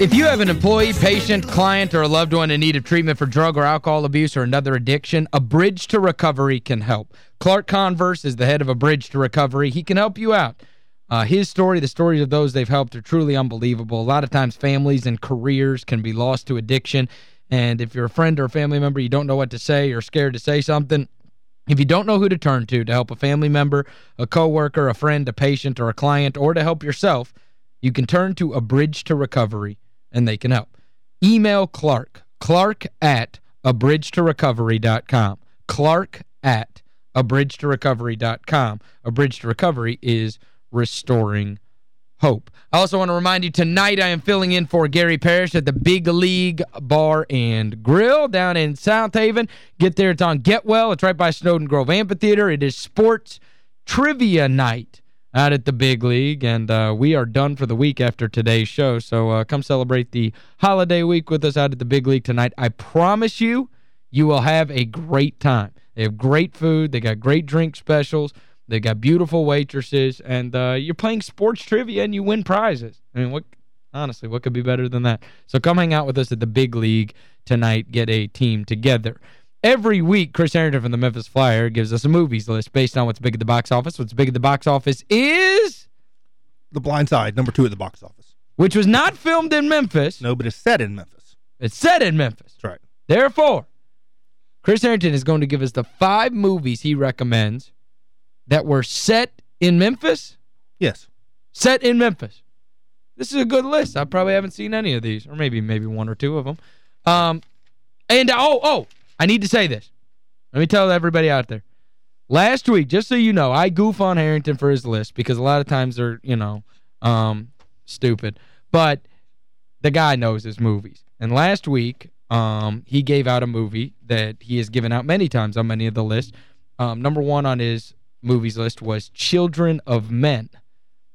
If you have an employee, patient, client, or a loved one in need of treatment for drug or alcohol abuse or another addiction, A Bridge to Recovery can help. Clark Converse is the head of A Bridge to Recovery. He can help you out. Uh, his story, the stories of those they've helped are truly unbelievable. A lot of times families and careers can be lost to addiction. And if you're a friend or a family member, you don't know what to say, you're scared to say something, if you don't know who to turn to to help a family member, a coworker, a friend, a patient, or a client, or to help yourself, you can turn to A Bridge to Recovery and they can help. Email Clark, clark at abridgetorecovery.com. Clark at abridgetorecovery.com. A Bridge to Recovery is restoring hope. I also want to remind you, tonight I am filling in for Gary Parrish at the Big League Bar and Grill down in Southaven. Get there, it's on Get Well. It's right by Snowden Grove Amphitheater. It is sports trivia night out at the big league, and uh, we are done for the week after today's show. So uh, come celebrate the holiday week with us out at the big league tonight. I promise you, you will have a great time. They have great food. They got great drink specials. They got beautiful waitresses, and uh, you're playing sports trivia and you win prizes. I mean, what honestly, what could be better than that? So come hang out with us at the big league tonight. Get a team together. Every week, Chris Herrington from the Memphis Flyer gives us a movies list based on what's big at the box office. What's big at the box office is... The Blind Side, number two at the box office. Which was not filmed in Memphis. No, but it's set in Memphis. It's set in Memphis. That's right. Therefore, Chris Herrington is going to give us the five movies he recommends that were set in Memphis. Yes. Set in Memphis. This is a good list. I probably haven't seen any of these, or maybe maybe one or two of them. Um, and, oh, oh, I need to say this. Let me tell everybody out there. Last week, just so you know, I goof on Herrington for his list because a lot of times they're, you know, um, stupid. But the guy knows his movies. And last week, um, he gave out a movie that he has given out many times on many of the lists. Um, number one on his movies list was Children of Men.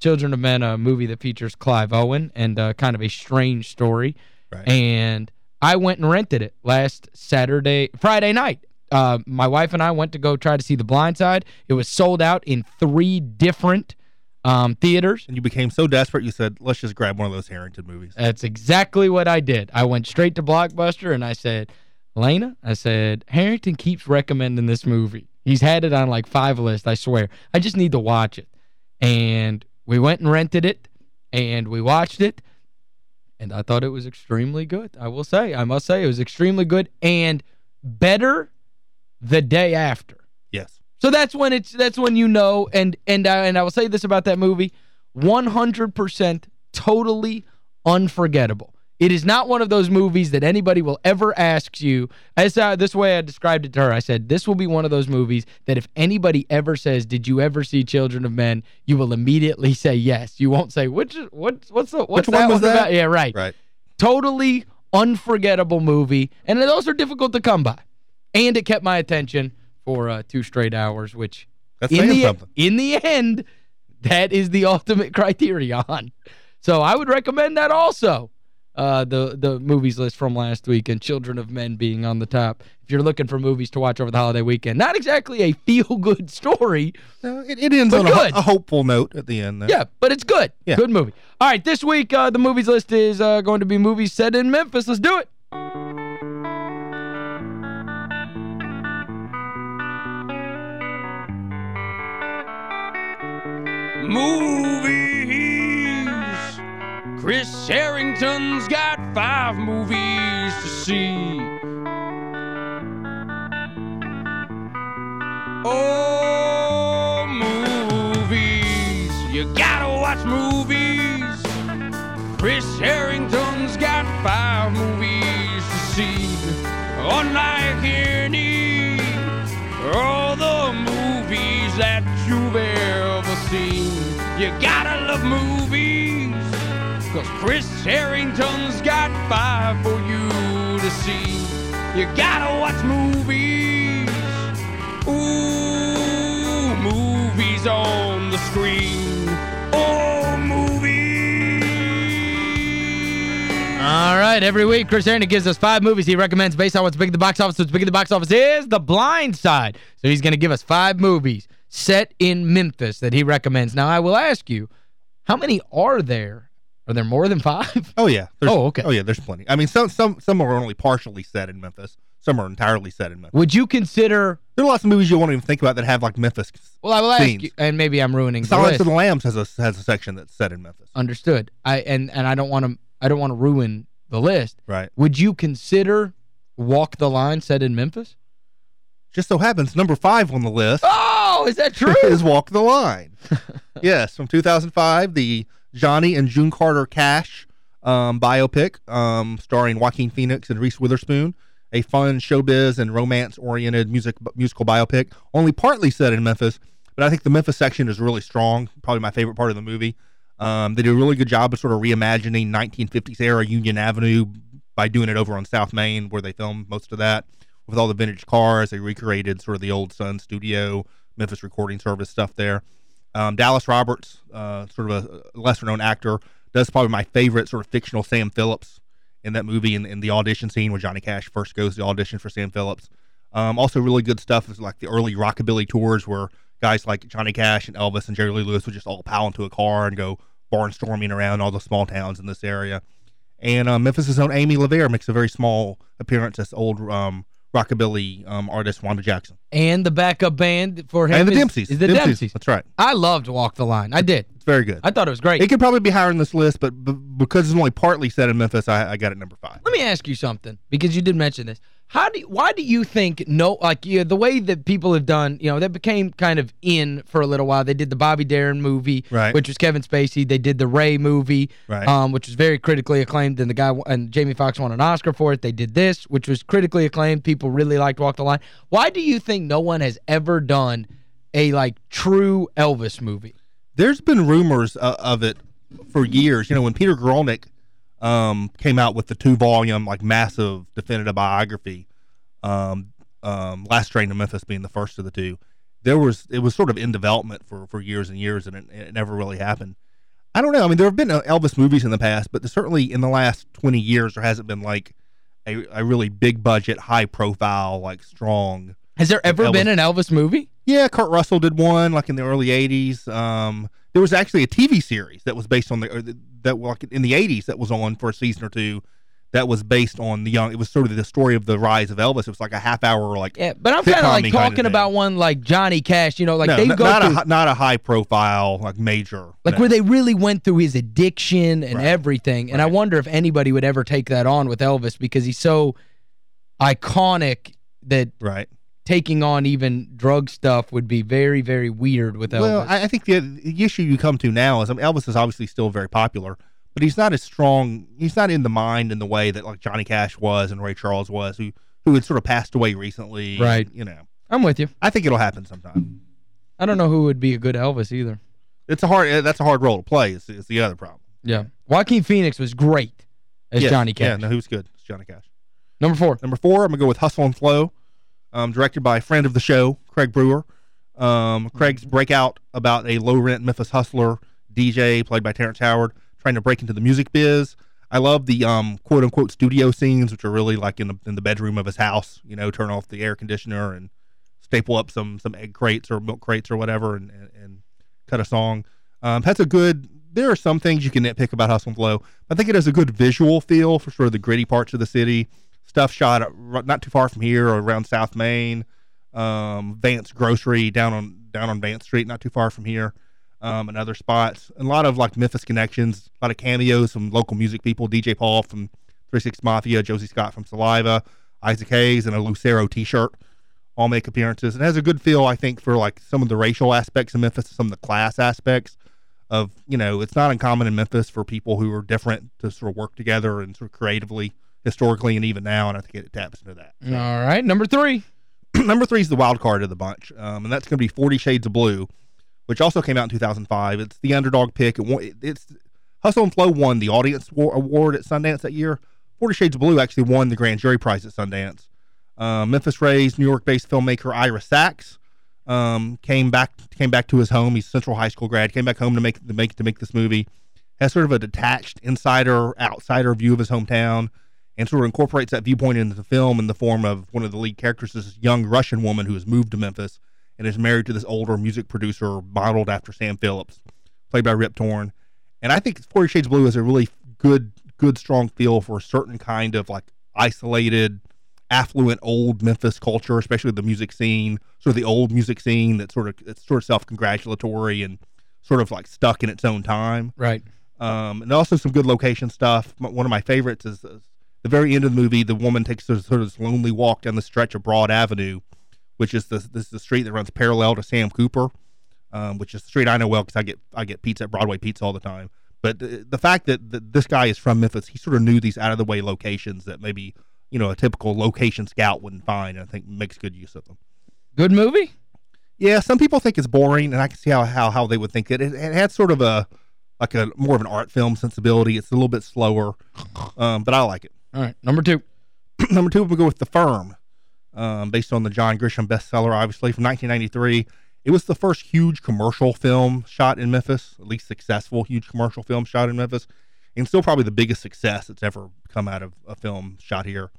Children of Men, a movie that features Clive Owen and uh, kind of a strange story. Right. And I went and rented it last Saturday, Friday night. Uh, my wife and I went to go try to see The Blind Side. It was sold out in three different um, theaters. And you became so desperate, you said, let's just grab one of those Herrington movies. That's exactly what I did. I went straight to Blockbuster and I said, Lena, I said, Herrington keeps recommending this movie. He's had it on like five lists, I swear. I just need to watch it. And we went and rented it, and we watched it, and I thought it was extremely good. I will say, I must say, it was extremely good and better the day after. Yes. So that's when it's that's when you know and and I, and I will say this about that movie, 100% totally unforgettable. It is not one of those movies that anybody will ever ask you. As uh, this way I described it to her. I said, this will be one of those movies that if anybody ever says, did you ever see Children of Men, you will immediately say yes. You won't say, which what what's the what's Which one that was that? about? Yeah, right. Right. Totally unforgettable movie. And those are difficult to come by. And it kept my attention for uh, two straight hours, which That's in the, something. in the end, that is the ultimate criterion. So I would recommend that also uh, the the movies list from last week and Children of Men being on the top. If you're looking for movies to watch over the holiday weekend, not exactly a feel-good story. No, it, it ends on a, a hopeful note at the end. There. Yeah, but it's good. Yeah. Good movie. All right, this week uh, the movies list is uh, going to be movies set in Memphis. Let's do it. Movies. Chris Herrington's got five movies to see. Oh, movies. You gotta watch movies. Chris Herrington's got five movies to see. Unlike any all the movies that you've ever seen. You gotta love movies. Cause Chris Herrington's got five for you to see. You gotta watch movies. Ooh, movies on the screen. Oh, movies. All right, every week, Chris Herrington gives us five movies he recommends based on what's big at the box office. What's big at the box office is The Blind Side. So he's going to give us five movies set in Memphis that he recommends. Now, I will ask you, How many are there? Are there more than five? Oh, yeah. There's, Oh, okay. Oh, yeah, there's plenty. I mean, some some some are only partially set in Memphis. Some are entirely set in Memphis. Would you consider... There are lots of movies you won't even think about that have, like, Memphis. Well, I will ask you, and maybe I'm ruining Silence of the Lambs has a has a section that's set in Memphis. Understood. I and and I don't want to I don't want to ruin the list. Right. Would you consider Walk the Line set in Memphis? Just so happens, number five on the list Oh, is that true? is Walk the Line. yes, from 2005, the Johnny and June Carter Cash um, biopic um, starring Joaquin Phoenix and Reese Witherspoon. A fun showbiz and romance-oriented music musical biopic, only partly set in Memphis, but I think the Memphis section is really strong. Probably my favorite part of the movie. Um, they do a really good job of sort of reimagining 1950s era Union Avenue by doing it over on South Main, where they filmed most of that with all the vintage cars. They recreated sort of the old Sun Studio, Memphis Recording Service stuff there. Um, Dallas Roberts, uh, sort of a lesser known actor, does probably my favorite sort of fictional Sam Phillips in that movie in, in the audition scene where Johnny Cash first goes to audition for Sam Phillips. Um, also, really good stuff is like the early rockabilly tours where guys like Johnny Cash and Elvis and Jerry Lee Lewis would just all pile into a car and go barnstorming around all the small towns in this area. And uh, Memphis' own Amy LaVere makes a very small appearance as old um, rockabilly um, artist Wanda Jackson. And the backup band for him And the is- Dempseys. is the Dempseys. That's right. I loved Walk the Line. I did. It's very good. I thought it was great. It could probably be higher on this list, but because it's only partly set in Memphis, I, I got it number five. Let me ask you something because you did mention this. How do you, why do you think no like yeah, the way that people have done, you know, that became kind of in for a little while. They did the Bobby Darin movie, Right. which was Kevin Spacey. They did the Ray movie, Right. um which was very critically acclaimed and the guy and Jamie Foxx won an Oscar for it. They did this, which was critically acclaimed. People really liked Walk the Line. Why do you think no one has ever done a like true Elvis movie? There's been rumors uh, of it for years. You know, when Peter Guralnick um, came out with the two-volume, like, massive definitive biography, um, um, Last Train to Memphis being the first of the two, there was it was sort of in development for, for years and years, and it, it never really happened. I don't know. I mean, there have been uh, Elvis movies in the past, but certainly in the last 20 years, there hasn't been, like, a, a really big-budget, high-profile, like, strong Has there ever Elvis- been an Elvis movie? Yeah, Kurt Russell did one like in the early '80s. Um, there was actually a TV series that was based on the that like in the '80s that was on for a season or two. That was based on the young. It was sort of the story of the rise of Elvis. It was like a half hour, like Yeah, but I'm kind of like kind of talking about one like Johnny Cash, you know, like no, they go not through a not a high profile like major. like no. where they really went through his addiction and Right. everything. And I wonder if anybody would ever take that on with Elvis because he's so iconic that right. Taking on even drug stuff would be very, very weird with Elvis. Well, I, I think the, the issue you come to now is I mean, Elvis is obviously still very popular, but he's not as strong. He's not in the mind in the way that like Johnny Cash was and Ray Charles was, who who had sort of passed away recently. Right. You know, I'm with you. I think it'll happen sometime. I don't know who would be a good Elvis either. It's a hard. That's a hard role to play. Is, is the other problem. Yeah. Joaquin Phoenix was great as Yes, Johnny Cash. Yeah, no, who's good? It's Johnny Cash. Number four. Number four, I'm gonna go with Hustle and Flow, um, directed by a friend of the show, Craig Brewer. Um, Craig's breakout about a low rent Memphis hustler DJ played by Terrence Howard trying to break into the music biz. I love the um, quote unquote studio scenes, which are really like in the in the bedroom of his house. You know, turn off the air conditioner and staple up some some egg crates or milk crates or whatever, and and, and cut a song. Um, has a good. There are some things you can nitpick about Hustle and Flow. I think it has a good visual feel for sort of the gritty parts of the city. Stuff shot not too far from here or around South Main, um, Vance Grocery down on down on Vance Street, not too far from here, um, and other spots. And a lot of like Memphis connections, a lot of cameos from local music people. DJ Paul from Three Six Mafia, Josie Scott from Saliva, Isaac Hayes, and a Lucero T-shirt all make appearances. It has a good feel, I think, for like some of the racial aspects of Memphis, some of the class aspects of you know, it's not uncommon in Memphis for people who are different to sort of work together and sort of creatively, historically, and even now. And I think it taps into that. All right. Number three. number three is the wild card of the bunch, um, and that's going to be Forty Shades of Blue, which also came out in 2005. It's the underdog pick. It, won- it- it's Hustle and Flow won the Audience Wa- Award at Sundance that year. Forty Shades of Blue actually won the Grand Jury Prize at Sundance. Uh, Memphis-raised, New York-based filmmaker Ira Sachs um, came back came back to his home. He's a Central High School grad. Came back home to make to make to make this movie. Has sort of a detached insider outsider view of his hometown and sort of incorporates that viewpoint into the film in the form of one of the lead characters this young Russian woman who has moved to Memphis and is married to this older music producer modeled after Sam Phillips, played by Rip Torn. And I think Forty Shades of Blue is a really good, good, strong feel for a certain kind of like isolated, affluent old Memphis culture, especially the music scene, sort of the old music scene that's sort of it's sort of self-congratulatory and sort of like stuck in its own time. Right. Um, and also some good location stuff. One of my favorites is, is the very end of the movie. The woman takes a, sort of this lonely walk down the stretch of Broad Avenue, which is the this is the street that runs parallel to Sam Cooper, um, which is the street I know well because I get I get pizza at Broadway Pizza all the time. But the, the fact that, that this guy is from Memphis, he sort of knew these out of the way locations that maybe you know a typical location scout wouldn't find. And I think makes good use of them. Good movie. Yeah, some people think it's boring, and I can see how how, how they would think it. it. It had sort of a like a more of an art film sensibility. It's a little bit slower, um, but I like it. All right, number two. number two, we'll go with The Firm, um, based on the John Grisham bestseller, obviously from 1993. It was the first huge commercial film shot in Memphis, at least successful huge commercial film shot in Memphis, and still probably the biggest success that's ever come out of a film shot here.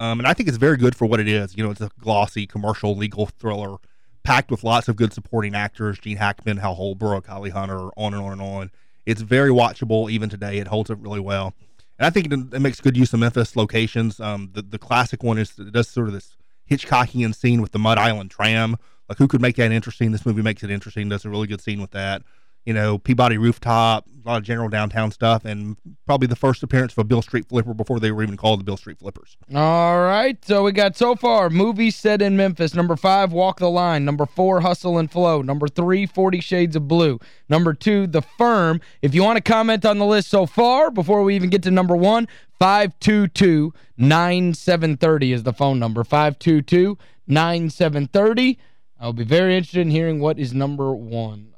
Um, and I think it's very good for what it is. You know, it's a glossy commercial legal thriller packed with lots of good supporting actors Gene Hackman, Hal Holbrook, Holly Hunter, on and on and on. It's very watchable even today. It holds up really well. And I think it, it makes good use of Memphis locations. Um, the, the classic one is it does sort of this Hitchcockian scene with the Mud Island tram. Like, who could make that interesting? This movie makes it interesting. Does a really good scene with that you know, Peabody Rooftop, a lot of general downtown stuff, and probably the first appearance of a Beale Street Flipper before they were even called the Beale Street Flippers. All right, so we got so far movies set in Memphis. Number five, Walk the Line. Number four, Hustle and Flow. Number three, 40 Shades of Blue. Number two, The Firm. If you want to comment on the list so far, before we even get to number one, 522-9730 is the phone number. 522-9730. I'll be very interested in hearing what is number one.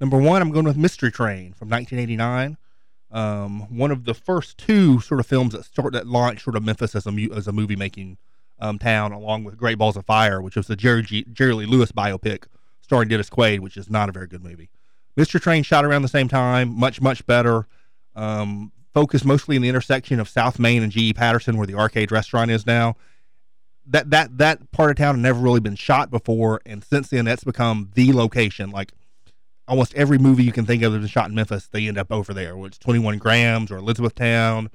Number one, I'm going with Mystery Train from 1989. Um, one of the first two sort of films that start that launched sort of Memphis as a as a movie making um, town, along with Great Balls of Fire, which was the Jerry G, Jerry Lee Lewis biopic starring Dennis Quaid, which is not a very good movie. Mystery Train shot around the same time, much much better. Um, focused mostly in the intersection of South Main and G.E. Patterson, where the arcade restaurant is now. That that that part of town had never really been shot before, and since then that's become the location. Like almost every movie you can think of that's shot in Memphis, they end up over there. It's 21 Grams or Elizabethtown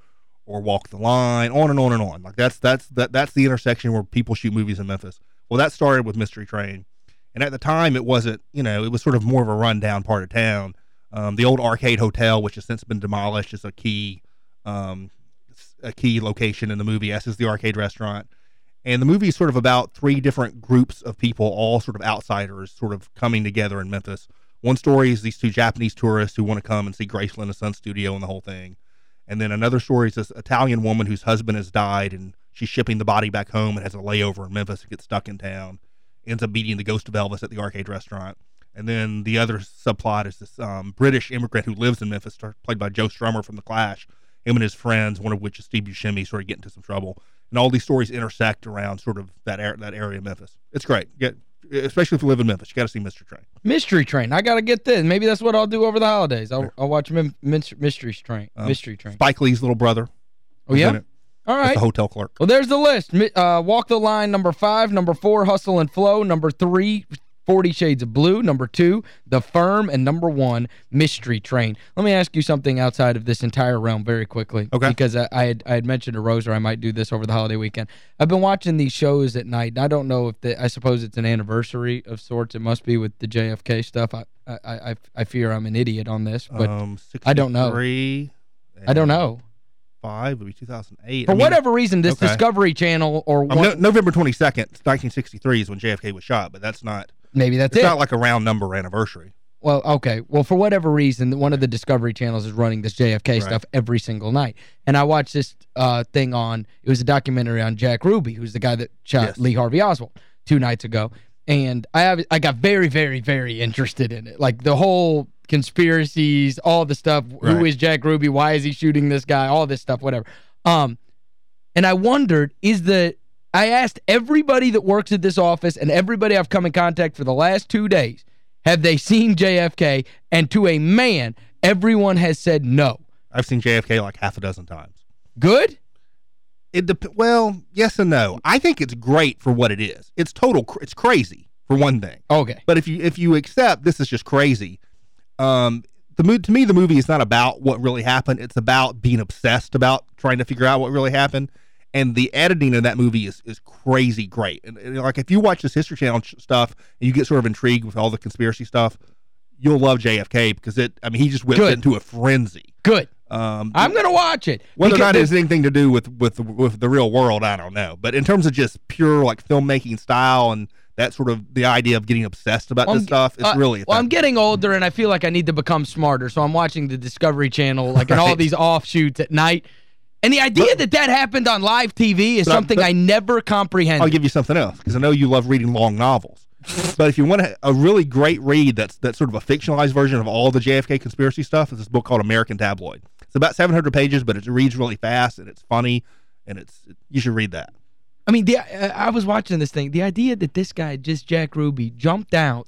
or Walk the Line, on and on and on. Like that's that's that that's the intersection where people shoot movies in Memphis. Well, that started with Mystery Train, and at the time it wasn't. You know, it was sort of more of a rundown part of town. Um, the old Arcade Hotel, which has since been demolished, is a key um, a key location in the movie, as is the arcade restaurant. And the movie is sort of about three different groups of people, all sort of outsiders, sort of coming together in Memphis one story is these two Japanese tourists who want to come and see Graceland and Sun Studio and the whole thing. And then another story is this Italian woman whose husband has died and she's shipping the body back home and has a layover in Memphis and gets stuck in town. Ends up meeting the ghost of Elvis at the arcade restaurant. And then the other subplot is this um, British immigrant who lives in Memphis, played by Joe Strummer from The Clash. Him and his friends, one of which is Steve Buscemi, sort of get into some trouble. And all these stories intersect around sort of that, that area of Memphis. It's great. Get especially if you live in Memphis. You got to see Mystery Train. Mystery Train. I got to get this. Maybe that's what I'll do over the holidays. I'll, I'll watch Mystery Train. Um, Mystery Train. Spike Lee's little brother. Oh, yeah? All right. the hotel clerk. Well, there's the list. Uh, Walk the Line, number five. Number four, Hustle and Flow. Number three, 40 Shades of Blue. Number two, The Firm. And number one, Mystery Train. Let me ask you something outside of this entire realm very quickly. Okay. Because I, I, had, I had mentioned to Rose or I might do this over the holiday weekend. I've been watching these shows at night, and I don't know if the, I suppose it's an anniversary of sorts. It must be with the JFK stuff. I I, I, I fear I'm an idiot on this, but um, I don't know. I don't know. 2005, would be 2008. For I mean, whatever reason, this okay. Discovery Channel or um, no, November 22nd, 1963 is when JFK was shot, but that's not Maybe that's it's it. not like a round number anniversary. Well, okay. Well, for whatever reason, one of the Discovery channels is running this JFK right. stuff every single night. And I watched this uh, thing on, it was a documentary on Jack Ruby, who's the guy that shot yes. Lee Harvey Oswald two nights ago. And I have, I got very, very, very interested in it. Like the whole conspiracies, all the stuff. Right. Who is Jack Ruby? Why is he shooting this guy? All this stuff, whatever. Um, And I wondered, is the I asked everybody that works at this office and everybody I've come in contact for the last two days, have they seen JFK? And to a man, everyone has said no. I've seen JFK like half a dozen times. Good? It well, yes and no. I think it's great for what it is. It's total it's crazy for one thing. Okay. But if you if you accept this is just crazy, um the mo- to me the movie is not about what really happened. It's about being obsessed about trying to figure out what really happened. And the editing in that movie is is crazy great. And, and like if you watch this History Channel ch- stuff and you get sort of intrigued with all the conspiracy stuff, you'll love JFK because it. I mean, he just went Good. into a frenzy. Good. Um, I'm going to watch it. whether or not it has anything to do with with with the real world, I don't know. But in terms of just pure like filmmaking style and that sort of the idea of getting obsessed about Well, this stuff, it's uh, really Well, I'm getting older, and I feel like I need to become smarter, so I'm watching the Discovery Channel, like, and all these offshoots at night. And the idea But- that that happened on live TV is I- something but- I never comprehended. I'll give you something else because I know you love reading long novels. but if you want a, a really great read that's that's sort of a fictionalized version of all the JFK conspiracy stuff, is this book called American Tabloid. It's about 700 pages, but it reads really fast and it's funny, and it's you should read that. I mean, the, uh, I was watching this thing. The idea that this guy, just Jack Ruby, jumped out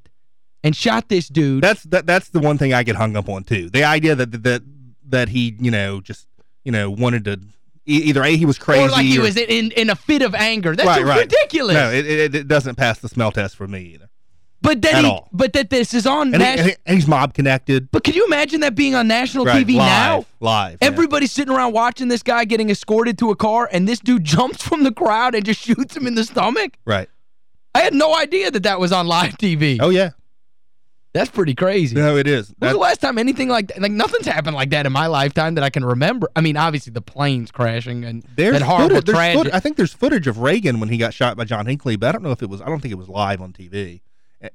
and shot this dude. That's that that's the one thing I get hung up on too. The idea that that that he you know just you know wanted to either a he was crazy or like he or- was in, in a fit of anger. That's Right, right. ridiculous. No, it, it, it doesn't pass the smell test for me either. but that he, but that this is on And, he- national. and he's mob connected. But can you imagine that being on national Right, TV live, now? live. yeah. Everybody's sitting around watching this guy getting escorted to a car, and this dude jumps from the crowd and just shoots him in the stomach? right. I had no idea that that was on live TV. Oh yeah, That's pretty crazy. no, it is. When was the last time anything like that? Like, nothing's happened like that in my lifetime that I can remember. I mean, obviously, the planes crashing and there's that horrible footage, there's I think there's footage of Reagan when he got shot by John Hinckley, but I don't know if it was. I don't think it was live on TV.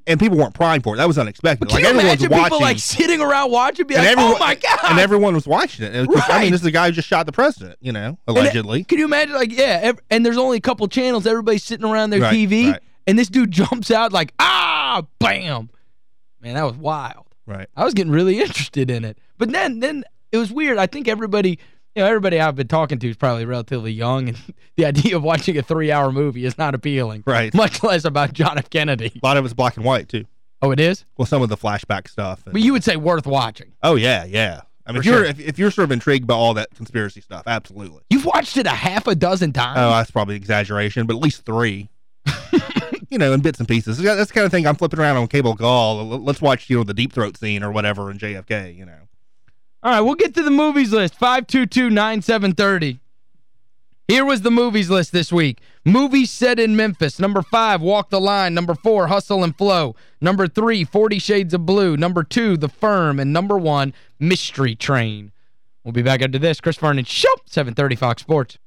And people weren't primed for it. That was unexpected. Can like you everyone's imagine watching, people, like, sitting around watching be like, everyone, oh, my God! and everyone was watching it. It was- I mean, this is the guy who just shot the president. You know, And allegedly. Can you imagine, like, yeah, and there's only a couple channels, everybody's sitting around their Right, TV, right. and this dude jumps out like, ah, bam. Man, that was wild. right. I was getting really interested in it. But then then it was weird. I think everybody, you know, everybody I've been talking to is probably relatively young, and the idea of watching a three-hour movie is not appealing. Right. Much less about John F. Kennedy. A lot of it's black and white too. Oh, it is? Well, some of the flashback stuff. and- But you would say worth watching. oh yeah, yeah. I mean, if you're sure. if, if you're sort of intrigued by all that conspiracy stuff, absolutely. You've watched it a half a dozen times? Oh, that's probably exaggeration, but at least three. you know, in bits and pieces. That's the kind of thing I'm flipping around on cable gall. Let's watch, you know, the deep throat scene or whatever in JFK. You know. All right, we'll get to the movies list. 522-9730. Here was the movies list this week. Movies set in Memphis. Number five, Walk the Line. Number four, Hustle and Flow. Number three, Forty Shades of Blue. Number two, The Firm. And number one, Mystery Train. We'll be back after this. Chris Vernon Show, 730 Fox Sports.